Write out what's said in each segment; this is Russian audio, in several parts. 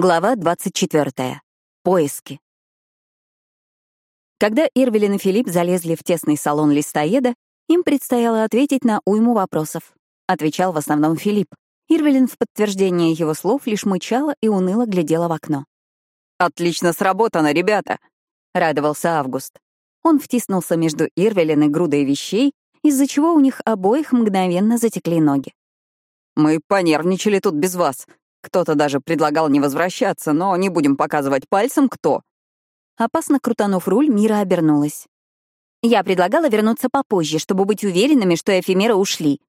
Глава 24. Поиски. Когда Ирвелин и Филипп залезли в тесный салон листоеда, им предстояло ответить на уйму вопросов. Отвечал в основном Филипп. Ирвелин в подтверждение его слов лишь мычала и уныло глядела в окно. «Отлично сработано, ребята!» — радовался Август. Он втиснулся между Ирвелин и грудой вещей, из-за чего у них обоих мгновенно затекли ноги. «Мы понервничали тут без вас. Кто-то даже предлагал не возвращаться, но не будем показывать пальцем, кто. Опасно крутанув руль, Мира обернулась. Я предлагала вернуться попозже, чтобы быть уверенными, что эфемеры ушли.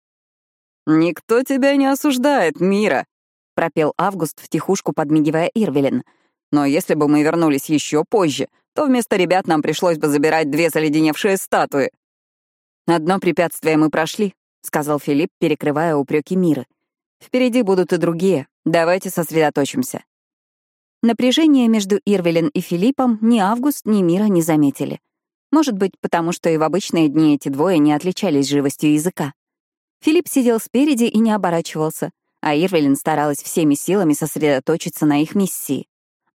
«Никто тебя не осуждает, Мира», — пропел Август втихушку, подмигивая Ирвелин. «Но если бы мы вернулись еще позже, то вместо ребят нам пришлось бы забирать две заледеневшие статуи». «Одно препятствие мы прошли», — сказал Филипп, перекрывая упреки Миры. «Впереди будут и другие. Давайте сосредоточимся. Напряжение между Ирвелин и Филиппом ни Август, ни Мира не заметили. Может быть, потому что и в обычные дни эти двое не отличались живостью языка. Филипп сидел спереди и не оборачивался, а Ирвелин старалась всеми силами сосредоточиться на их миссии.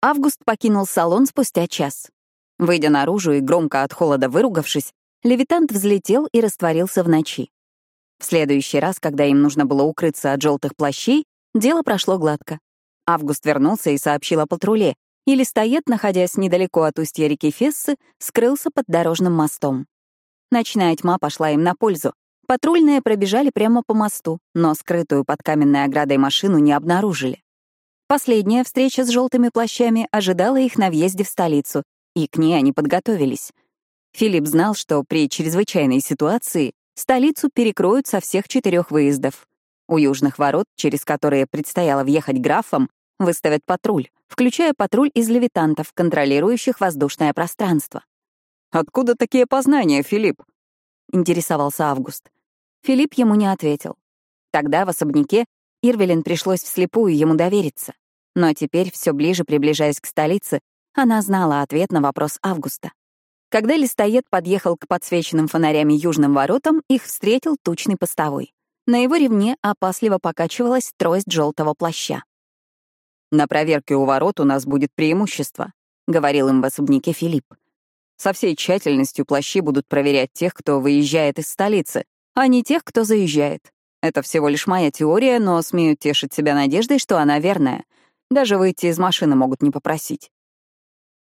Август покинул салон спустя час. Выйдя наружу и громко от холода выругавшись, левитант взлетел и растворился в ночи. В следующий раз, когда им нужно было укрыться от желтых плащей, Дело прошло гладко. Август вернулся и сообщил о патруле, и листоед, находясь недалеко от устья реки Фессы, скрылся под дорожным мостом. Ночная тьма пошла им на пользу. Патрульные пробежали прямо по мосту, но скрытую под каменной оградой машину не обнаружили. Последняя встреча с желтыми плащами ожидала их на въезде в столицу, и к ней они подготовились. Филипп знал, что при чрезвычайной ситуации столицу перекроют со всех четырех выездов. У южных ворот, через которые предстояло въехать графам, выставят патруль, включая патруль из левитантов, контролирующих воздушное пространство. «Откуда такие познания, Филипп?» — интересовался Август. Филипп ему не ответил. Тогда в особняке Ирвелин пришлось вслепую ему довериться. Но теперь, все ближе приближаясь к столице, она знала ответ на вопрос Августа. Когда листоед подъехал к подсвеченным фонарями южным воротам, их встретил тучный постовой. На его ремне опасливо покачивалась трость желтого плаща. «На проверке у ворот у нас будет преимущество», — говорил им в особняке Филипп. «Со всей тщательностью плащи будут проверять тех, кто выезжает из столицы, а не тех, кто заезжает. Это всего лишь моя теория, но смею тешить себя надеждой, что она верная. Даже выйти из машины могут не попросить.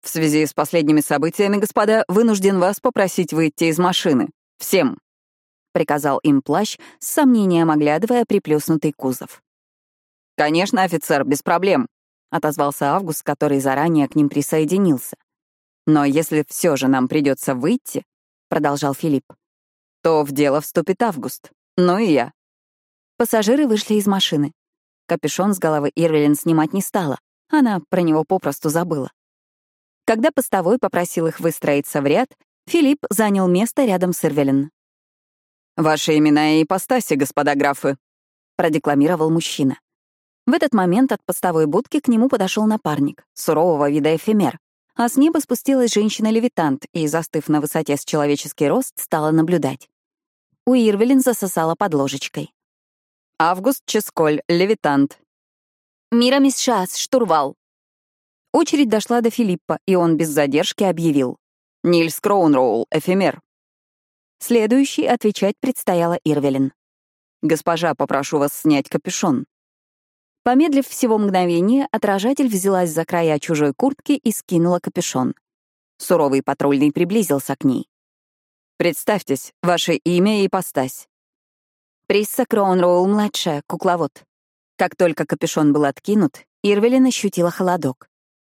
В связи с последними событиями, господа, вынужден вас попросить выйти из машины. Всем. — приказал им плащ, с сомнением оглядывая приплюснутый кузов. «Конечно, офицер, без проблем», — отозвался Август, который заранее к ним присоединился. «Но если все же нам придется выйти», — продолжал Филипп, «то в дело вступит Август, ну и я». Пассажиры вышли из машины. Капюшон с головы Ирвелин снимать не стала, она про него попросту забыла. Когда постовой попросил их выстроиться в ряд, Филипп занял место рядом с Ирвелин. «Ваши имена и ипостаси, господа графы», — продекламировал мужчина. В этот момент от постовой будки к нему подошел напарник, сурового вида эфемер, а с неба спустилась женщина-левитант и, застыв на высоте с человеческий рост, стала наблюдать. У Ирвелин засосала под ложечкой. «Август Ческоль, левитант». «Мира Мисшас, штурвал». Очередь дошла до Филиппа, и он без задержки объявил. «Нильс Кроунроул, эфемер». Следующий отвечать предстояла Ирвелин. «Госпожа, попрошу вас снять капюшон». Помедлив всего мгновение, отражатель взялась за края чужой куртки и скинула капюшон. Суровый патрульный приблизился к ней. «Представьтесь, ваше имя и ипостась». Присса Кроунроул-младшая, кукловод. Как только капюшон был откинут, Ирвелин ощутила холодок.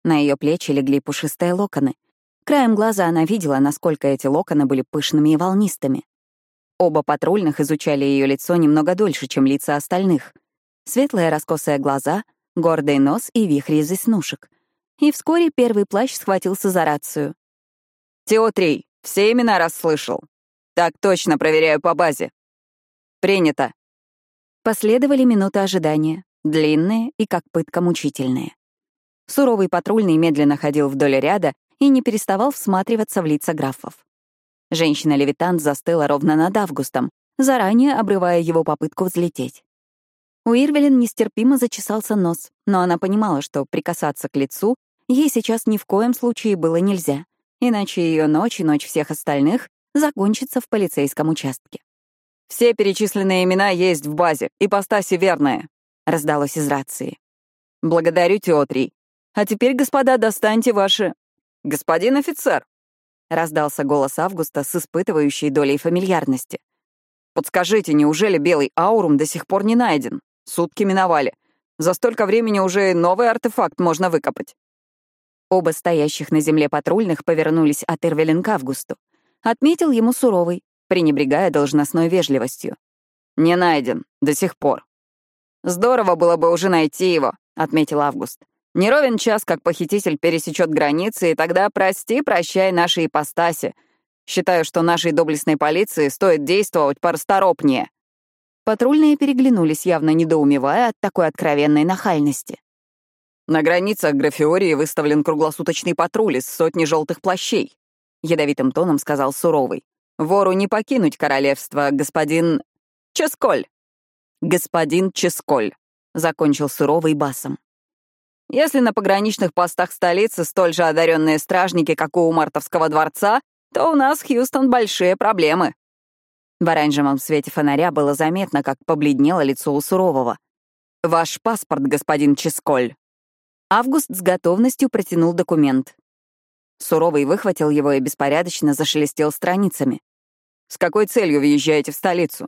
На ее плечи легли пушистые локоны, Краем глаза она видела, насколько эти локоны были пышными и волнистыми. Оба патрульных изучали ее лицо немного дольше, чем лица остальных. Светлые раскосые глаза, гордый нос и вихри из веснушек. И вскоре первый плащ схватился за рацию. «Теотрий, все имена расслышал. Так точно, проверяю по базе. Принято». Последовали минуты ожидания, длинные и, как пытка, мучительные. Суровый патрульный медленно ходил вдоль ряда, и не переставал всматриваться в лица графов. Женщина-левитант застыла ровно над Августом, заранее обрывая его попытку взлететь. У Ирвелин нестерпимо зачесался нос, но она понимала, что прикасаться к лицу ей сейчас ни в коем случае было нельзя, иначе ее ночь и ночь всех остальных закончится в полицейском участке. «Все перечисленные имена есть в базе, ипостаси верная», — раздалось из рации. «Благодарю, Теотрий. А теперь, господа, достаньте ваши...» «Господин офицер!» — раздался голос Августа с испытывающей долей фамильярности. «Подскажите, неужели белый аурум до сих пор не найден? Сутки миновали. За столько времени уже новый артефакт можно выкопать». Оба стоящих на земле патрульных повернулись от Ирвелин к Августу. Отметил ему суровый, пренебрегая должностной вежливостью. «Не найден. До сих пор». «Здорово было бы уже найти его», — отметил Август. «Не ровен час, как похититель пересечет границы, и тогда прости, прощай нашей ипостаси. Считаю, что нашей доблестной полиции стоит действовать порасторопнее». Патрульные переглянулись, явно недоумевая от такой откровенной нахальности. «На границах Графиории выставлен круглосуточный патруль из сотни желтых плащей», — ядовитым тоном сказал Суровый. «Вору не покинуть королевство, господин... Ческоль!» «Господин Ческоль», — закончил Суровый басом. «Если на пограничных постах столицы столь же одаренные стражники, как у Мартовского дворца, то у нас, Хьюстон, большие проблемы». В оранжевом свете фонаря было заметно, как побледнело лицо у Сурового. «Ваш паспорт, господин Ческоль». Август с готовностью протянул документ. Суровый выхватил его и беспорядочно зашелестел страницами. «С какой целью въезжаете в столицу?»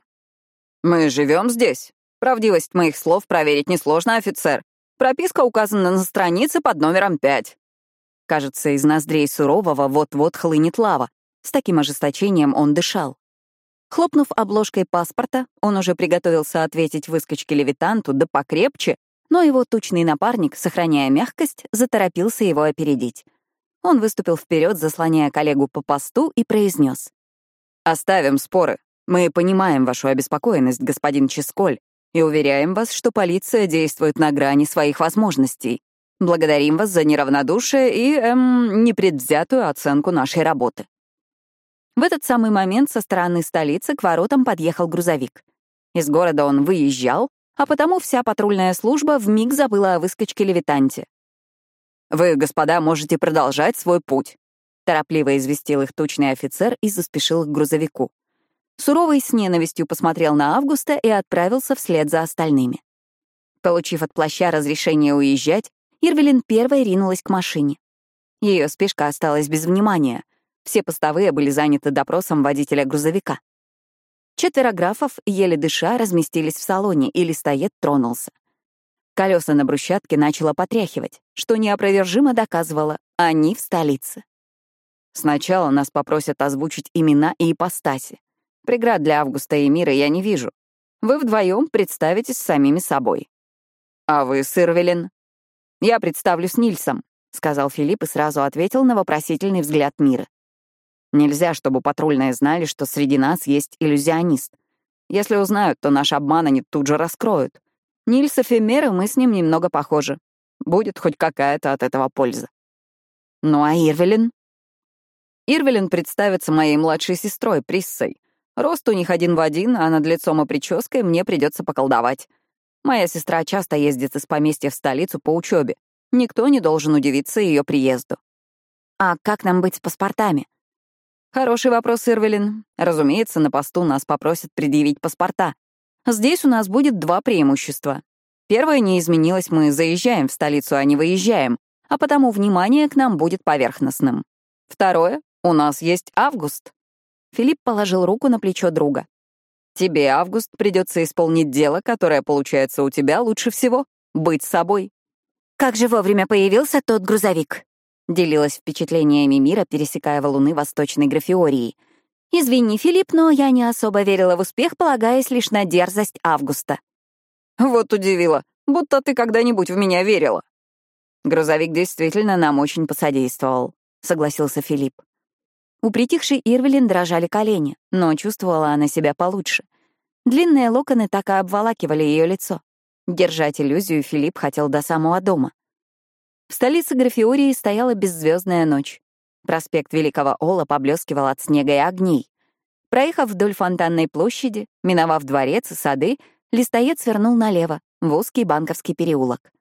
«Мы живем здесь. Правдивость моих слов проверить несложно, офицер. Прописка указана на странице под номером пять». Кажется, из ноздрей Сурового вот-вот хлынет лава. С таким ожесточением он дышал. Хлопнув обложкой паспорта, он уже приготовился ответить выскочке левитанту, да покрепче, но его тучный напарник, сохраняя мягкость, заторопился его опередить. Он выступил вперед, заслоняя коллегу по посту, и произнес: «Оставим споры. Мы понимаем вашу обеспокоенность, господин Ческоль, и уверяем вас, что полиция действует на грани своих возможностей. Благодарим вас за неравнодушие и, эм, непредвзятую оценку нашей работы». В этот самый момент со стороны столицы к воротам подъехал грузовик. Из города он выезжал, а потому вся патрульная служба вмиг забыла о выскочке-левитанте. «Вы, господа, можете продолжать свой путь», — торопливо известил их тучный офицер и заспешил к грузовику. Суровый с ненавистью посмотрел на Августа и отправился вслед за остальными. Получив от плаща разрешение уезжать, Ирвелин первой ринулась к машине. Ее спешка осталась без внимания. Все постовые были заняты допросом водителя грузовика. Четверо графов, еле дыша, разместились в салоне, и листоед тронулся. Колеса на брусчатке начало потряхивать, что неопровержимо доказывало — они в столице. Сначала нас попросят озвучить имена и ипостаси. Преград для Августа и Мира я не вижу. Вы вдвоем представитесь самими собой. А вы, Сырвелин? Я представлюсь Нильсом, — сказал Филипп и сразу ответил на вопросительный взгляд Мира. Нельзя, чтобы патрульные знали, что среди нас есть иллюзионист. Если узнают, то наш обман они тут же раскроют. Нильс и мы с ним немного похожи. Будет хоть какая-то от этого польза. Ну а Ирвелин? Ирвелин представится моей младшей сестрой, Приссой. Рост у них один в один, а над лицом и прической мне придется поколдовать. Моя сестра часто ездит из поместья в столицу по учебе. Никто не должен удивиться ее приезду. А как нам быть с паспортами? Хороший вопрос, Ирвелин. Разумеется, на посту нас попросят предъявить паспорта. Здесь у нас будет два преимущества. Первое не изменилось, мы заезжаем в столицу, а не выезжаем, а потому внимание к нам будет поверхностным. Второе, у нас есть Август. Филипп положил руку на плечо друга. Тебе, Август, придется исполнить дело, которое получается у тебя лучше всего — быть собой. Как же вовремя появился тот грузовик? — делилась впечатлениями мира, пересекая валуны Восточной Графиории. «Извини, Филипп, но я не особо верила в успех, полагаясь лишь на дерзость Августа». «Вот удивило, будто ты когда-нибудь в меня верила». «Грузовик действительно нам очень посодействовал», — согласился Филипп. У притихшей Ирвелин дрожали колени, но чувствовала она себя получше. Длинные локоны так и обволакивали ее лицо. Держать иллюзию Филипп хотел до самого дома. В столице Графиории стояла беззвездная ночь. Проспект Великого Ола поблескивал от снега и огней. Проехав вдоль фонтанной площади, миновав дворец и сады, листоед свернул налево, в узкий банковский переулок.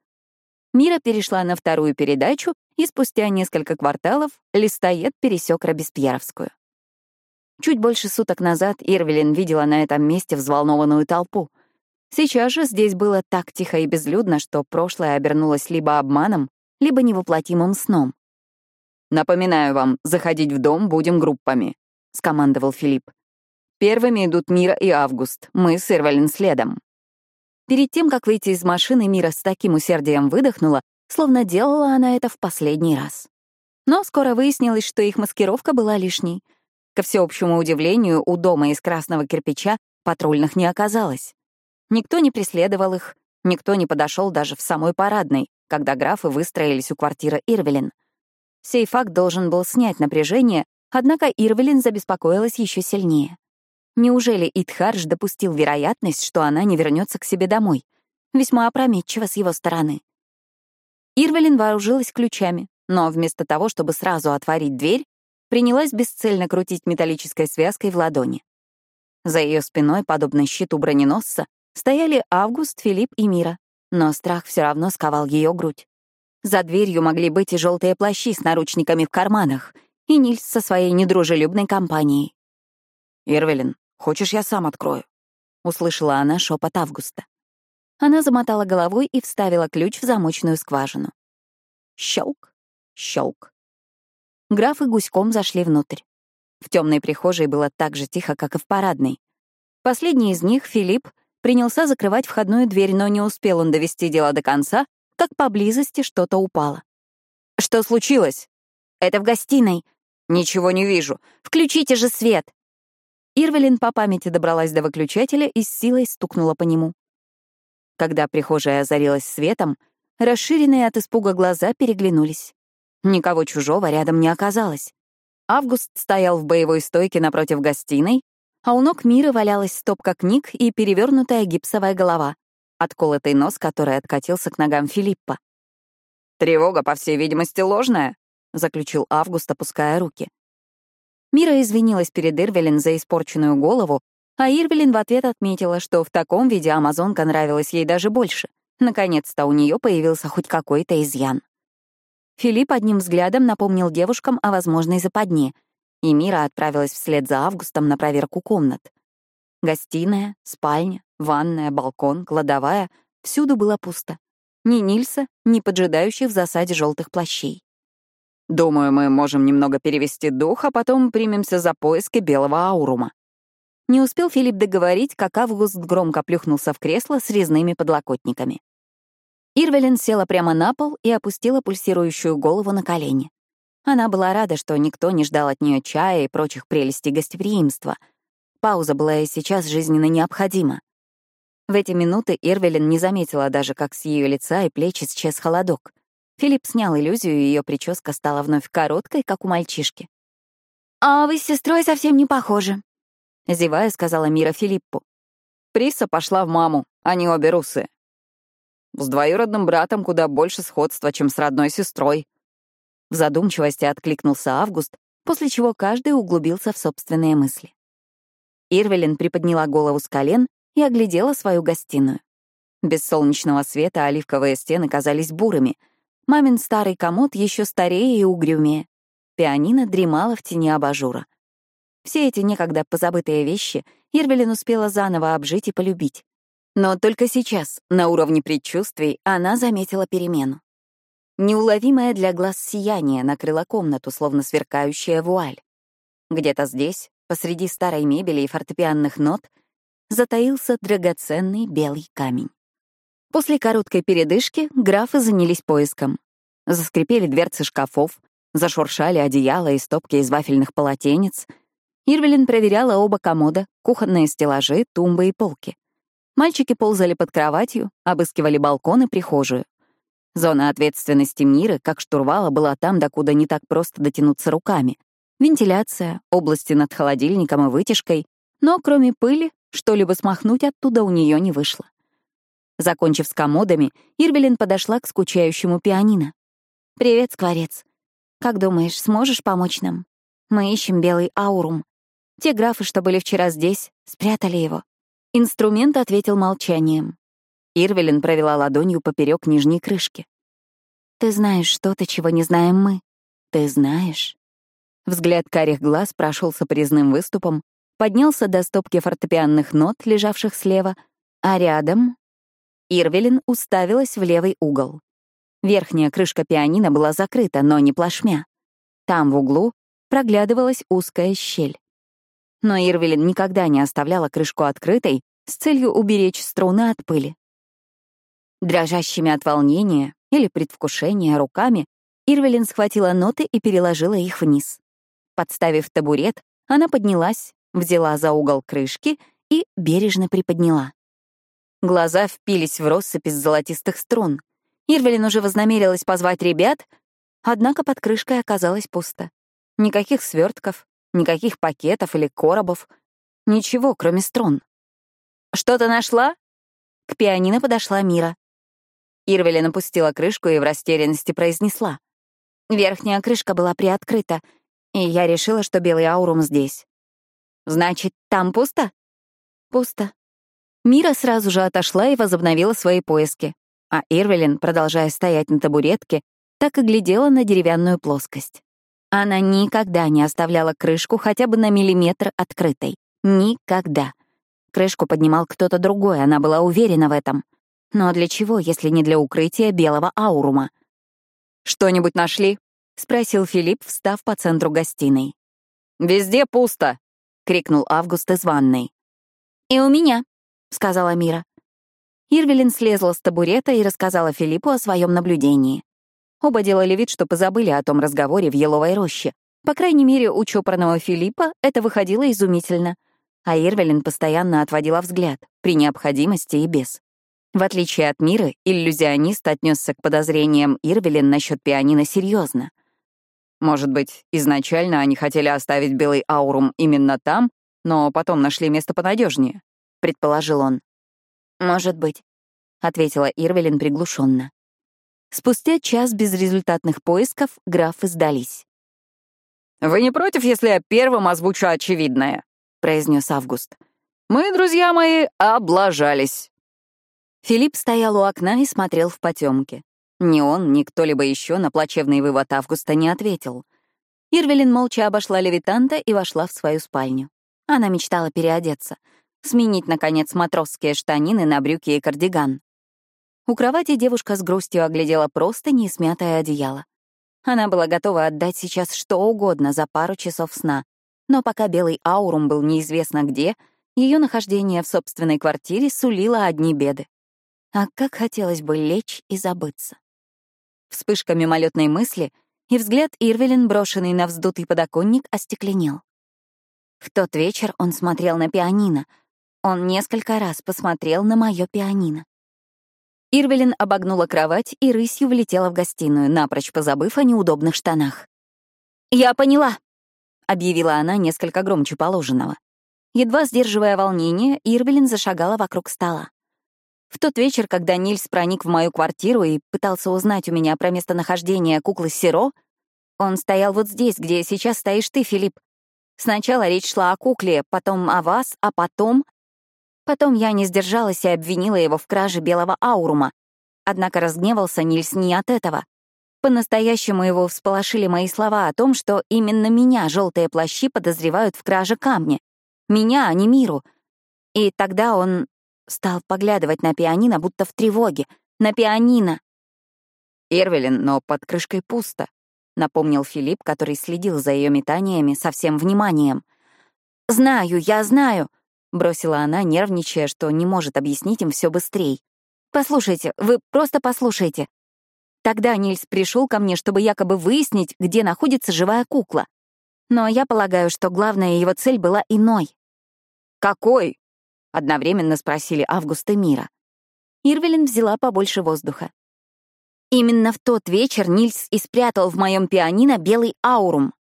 Мира перешла на вторую передачу, и спустя несколько кварталов листоед пересек Робеспьеровскую. Чуть больше суток назад Ирвелин видела на этом месте взволнованную толпу. Сейчас же здесь было так тихо и безлюдно, что прошлое обернулось либо обманом, либо невоплотимым сном. «Напоминаю вам, заходить в дом будем группами», — скомандовал Филипп. «Первыми идут Мира и Август, мы с Ирвелин следом». Перед тем, как выйти из машины, Мира с таким усердием выдохнула, словно делала она это в последний раз. Но скоро выяснилось, что их маскировка была лишней — Ко всеобщему удивлению, у дома из красного кирпича патрульных не оказалось. Никто не преследовал их, никто не подошел даже в самой парадной, когда графы выстроились у квартиры Ирвелин. Сей факт должен был снять напряжение, однако Ирвелин забеспокоилась еще сильнее. Неужели Итхардж допустил вероятность, что она не вернется к себе домой? Весьма опрометчиво с его стороны. Ирвелин вооружилась ключами, но вместо того, чтобы сразу отворить дверь, принялась бесцельно крутить металлической связкой в ладони. За ее спиной, подобно щиту броненосца, стояли Август, Филипп и Мира, но страх все равно сковал ее грудь. За дверью могли быть и желтые плащи с наручниками в карманах, и Нильс со своей недружелюбной компанией. «Ирвелин, хочешь, я сам открою?» — услышала она шепот Августа. Она замотала головой и вставила ключ в замочную скважину. Щелк, щелк. Графы гуськом зашли внутрь. В темной прихожей было так же тихо, как и в парадной. Последний из них, Филипп, принялся закрывать входную дверь, но не успел он довести дело до конца, как поблизости что-то упало. «Что случилось?» «Это в гостиной». «Ничего не вижу. Включите же свет!» Ирвелин по памяти добралась до выключателя и с силой стукнула по нему. Когда прихожая озарилась светом, расширенные от испуга глаза переглянулись. Никого чужого рядом не оказалось. Август стоял в боевой стойке напротив гостиной, а у ног Миры валялась стопка книг и перевернутая гипсовая голова, отколотый нос, который откатился к ногам Филиппа. «Тревога, по всей видимости, ложная», — заключил Август, опуская руки. Мира извинилась перед Ирвелин за испорченную голову, а Ирвелин в ответ отметила, что в таком виде амазонка нравилась ей даже больше. Наконец-то у нее появился хоть какой-то изъян. Филипп одним взглядом напомнил девушкам о возможной западне, и Мира отправилась вслед за Августом на проверку комнат. Гостиная, спальня, ванная, балкон, кладовая — всюду было пусто. Ни Нильса, ни поджидающих в засаде желтых плащей. «Думаю, мы можем немного перевести дух, а потом примемся за поиски белого аурума». Не успел Филипп договорить, как Август громко плюхнулся в кресло с резными подлокотниками. Ирвелин села прямо на пол и опустила пульсирующую голову на колени. Она была рада, что никто не ждал от нее чая и прочих прелестей гостеприимства. Пауза была и сейчас жизненно необходима. В эти минуты Ирвелин не заметила даже, как с ее лица и плеч исчез холодок. Филипп снял иллюзию, и ее прическа стала вновь короткой, как у мальчишки. «А вы с сестрой совсем не похожи», — зевая сказала Мира Филиппу. Приса пошла в маму, они обе русые. С двоюродным братом куда больше сходства, чем с родной сестрой. В задумчивости откликнулся Август, после чего каждый углубился в собственные мысли. Ирвелин приподняла голову с колен и оглядела свою гостиную. Без солнечного света оливковые стены казались бурыми. Мамин старый комод еще старее и угрюмее. Пианино дремало в тени абажура. Все эти некогда позабытые вещи Ирвелин успела заново обжить и полюбить. Но только сейчас, на уровне предчувствий, она заметила перемену. Неуловимое для глаз сияние накрыло комнату, словно сверкающая вуаль. Где-то здесь, посреди старой мебели и фортепианных нот, затаился драгоценный белый камень. После короткой передышки графы занялись поиском. Заскрипели дверцы шкафов, зашуршали одеяла и стопки из вафельных полотенец. Ирвелин проверяла оба комода, кухонные стеллажи, тумбы и полки. Мальчики ползали под кроватью, обыскивали балкон и прихожую. Зона ответственности Миры, как штурвала, была там, докуда не так просто дотянуться руками. Вентиляция, области над холодильником и вытяжкой, но кроме пыли, что-либо смахнуть оттуда у нее не вышло. Закончив с комодами, Ирвелин подошла к скучающему пианино. «Привет, Скворец. Как думаешь, сможешь помочь нам? Мы ищем белый аурум. Те графы, что были вчера здесь, спрятали его. Инструмент ответил молчанием. Ирвелин провела ладонью поперек нижней крышки. «Ты знаешь что-то, чего не знаем мы. Ты знаешь». Взгляд карих глаз прошелся по резным выступам, поднялся до стопки фортепианных нот, лежавших слева, а рядом... Ирвелин уставилась в левый угол. Верхняя крышка пианино была закрыта, но не плашмя. Там, в углу, проглядывалась узкая щель. Но Ирвелин никогда не оставляла крышку открытой с целью уберечь струны от пыли. Дрожащими от волнения или предвкушения руками Ирвелин схватила ноты и переложила их вниз. Подставив табурет, она поднялась, взяла за угол крышки и бережно приподняла. Глаза впились в россыпь из золотистых струн. Ирвелин уже вознамерилась позвать ребят, однако под крышкой оказалось пусто. Никаких свертков, никаких пакетов или коробов, ничего, кроме струн. «Что-то нашла?» К пианино подошла Мира. Ирвелин опустила крышку и в растерянности произнесла. Верхняя крышка была приоткрыта, и я решила, что белый аурум здесь. «Значит, там пусто?» «Пусто». Мира сразу же отошла и возобновила свои поиски, а Ирвелин, продолжая стоять на табуретке, так и глядела на деревянную плоскость. Она никогда не оставляла крышку хотя бы на миллиметр открытой. Никогда. Крышку поднимал кто-то другой, она была уверена в этом. Но для чего, если не для укрытия белого аурума? «Что-нибудь нашли?» — спросил Филипп, встав по центру гостиной. «Везде пусто!» — крикнул Август из ванной. «И у меня», — сказала Мира. Ирвелин слезла с табурета и рассказала Филиппу о своем наблюдении. Оба делали вид, что позабыли о том разговоре в еловой роще. По крайней мере, у чопорного Филиппа это выходило изумительно. А Ирвелин постоянно отводила взгляд, при необходимости и без. В отличие от Миры, иллюзионист отнесся к подозрениям Ирвелин насчет пианино серьезно. Может быть, изначально они хотели оставить белый аурум именно там, но потом нашли место понадежнее, предположил он. Может быть, ответила Ирвелин приглушенно. Спустя час безрезультатных поисков графы сдались. «Вы не против, если я первым озвучу очевидное?» — произнес Август. «Мы, друзья мои, облажались. Филипп стоял у окна и смотрел в потемке. Ни он, ни кто-либо еще на плачевный вывод Августа не ответил. Ирвелин молча обошла левитанта и вошла в свою спальню. Она мечтала переодеться, сменить, наконец, матросские штанины на брюки и кардиган. У кровати девушка с грустью оглядела простыни и смятое одеяло. Она была готова отдать сейчас что угодно за пару часов сна, но пока белый аурум был неизвестно где, ее нахождение в собственной квартире сулило одни беды. А как хотелось бы лечь и забыться. Вспышка мимолетной мысли, и взгляд Ирвелин, брошенный на вздутый подоконник, остекленел. В тот вечер он смотрел на пианино. Он несколько раз посмотрел на мое пианино. Ирвелин обогнула кровать и рысью влетела в гостиную, напрочь позабыв о неудобных штанах. «Я поняла», — объявила она несколько громче положенного. Едва сдерживая волнение, Ирвелин зашагала вокруг стола. В тот вечер, когда Нильс проник в мою квартиру и пытался узнать у меня про местонахождение куклы Сиро, он стоял вот здесь, где сейчас стоишь ты, Филипп. Сначала речь шла о кукле, потом о вас, а потом... Потом я не сдержалась и обвинила его в краже белого аурума. Однако разгневался Нильс не от этого. По-настоящему его всполошили мои слова о том, что именно меня желтые плащи подозревают в краже камня. Меня, а не миру. И тогда он Стал поглядывать на пианино, будто в тревоге. На пианино. «Ирвелин, но под крышкой пусто», — напомнил Филипп, который следил за ее метаниями со всем вниманием. «Знаю, я знаю», — бросила она, нервничая, что не может объяснить им все быстрее. «Послушайте, вы просто послушайте. Тогда Нильс пришел ко мне, чтобы якобы выяснить, где находится живая кукла. Но я полагаю, что главная его цель была иной. «Какой?» Одновременно спросили Август и Мира. Ирвелин взяла побольше воздуха. Именно в тот вечер Нильс и спрятал в моем пианино белый аурум.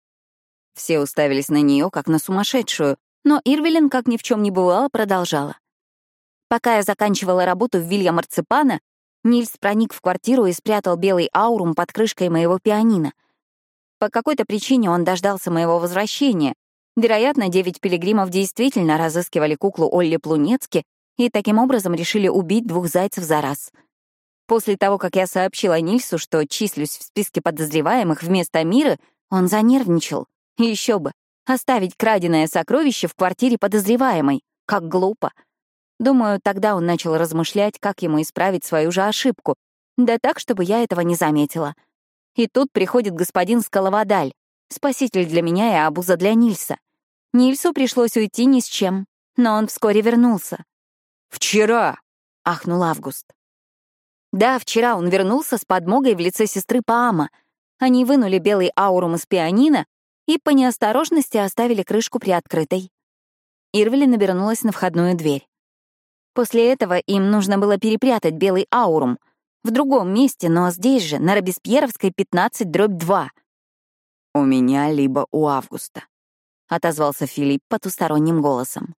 Все уставились на нее, как на сумасшедшую, но Ирвелин, как ни в чем не бывало, продолжала. Пока я заканчивала работу в Вилья Марципана, Нильс проник в квартиру и спрятал белый аурум под крышкой моего пианино. По какой-то причине он дождался моего возвращения, Вероятно, девять пилигримов действительно разыскивали куклу Олли Плунецки и таким образом решили убить двух зайцев за раз. После того, как я сообщила Нильсу, что числюсь в списке подозреваемых вместо Миры, он занервничал. Еще бы. Оставить краденое сокровище в квартире подозреваемой. Как глупо. Думаю, тогда он начал размышлять, как ему исправить свою же ошибку. Да так, чтобы я этого не заметила. И тут приходит господин Скаловодаль, спаситель для меня и обуза для Нильса. Нильсу пришлось уйти ни с чем, но он вскоре вернулся. «Вчера!» — ахнул Август. Да, вчера он вернулся с подмогой в лице сестры Паама. Они вынули белый аурум из пианино и по неосторожности оставили крышку приоткрытой. Ирвели набернулась на входную дверь. После этого им нужно было перепрятать белый аурум в другом месте, но здесь же, на Робеспьеровской 15 дробь 2. «У меня либо у Августа», — отозвался Филипп потусторонним голосом.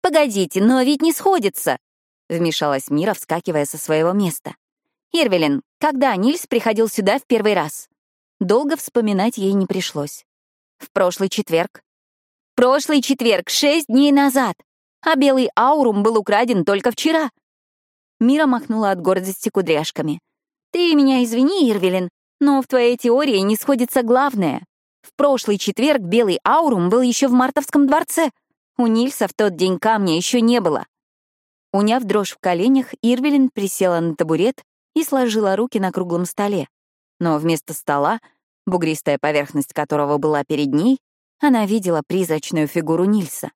«Погодите, но ведь не сходится!» — вмешалась Мира, вскакивая со своего места. «Ирвелин, когда Нильс приходил сюда в первый раз?» Долго вспоминать ей не пришлось. «В прошлый четверг». «Прошлый четверг, шесть дней назад! А белый аурум был украден только вчера!» Мира махнула от гордости кудряшками. «Ты меня извини, Ирвелин, но в твоей теории не сходится главное. В прошлый четверг белый аурум был еще в Мартовском дворце. У Нильса в тот день камня еще не было». Уняв дрожь в коленях, Ирвелин присела на табурет и сложила руки на круглом столе. Но вместо стола, бугристая поверхность которого была перед ней, она видела призрачную фигуру Нильса.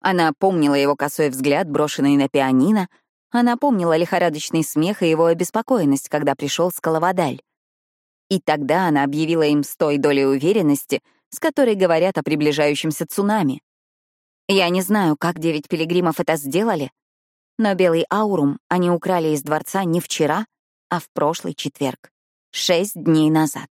Она помнила его косой взгляд, брошенный на пианино, она помнила лихорадочный смех и его обеспокоенность, когда пришел Скаловодаль. И тогда она объявила им с той долей уверенности, с которой говорят о приближающемся цунами. Я не знаю, как девять пилигримов это сделали, но белый аурум они украли из дворца не вчера, а в прошлый четверг, шесть дней назад.